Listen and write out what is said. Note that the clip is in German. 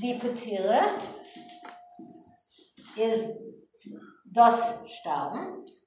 Diputire ist das Sterben.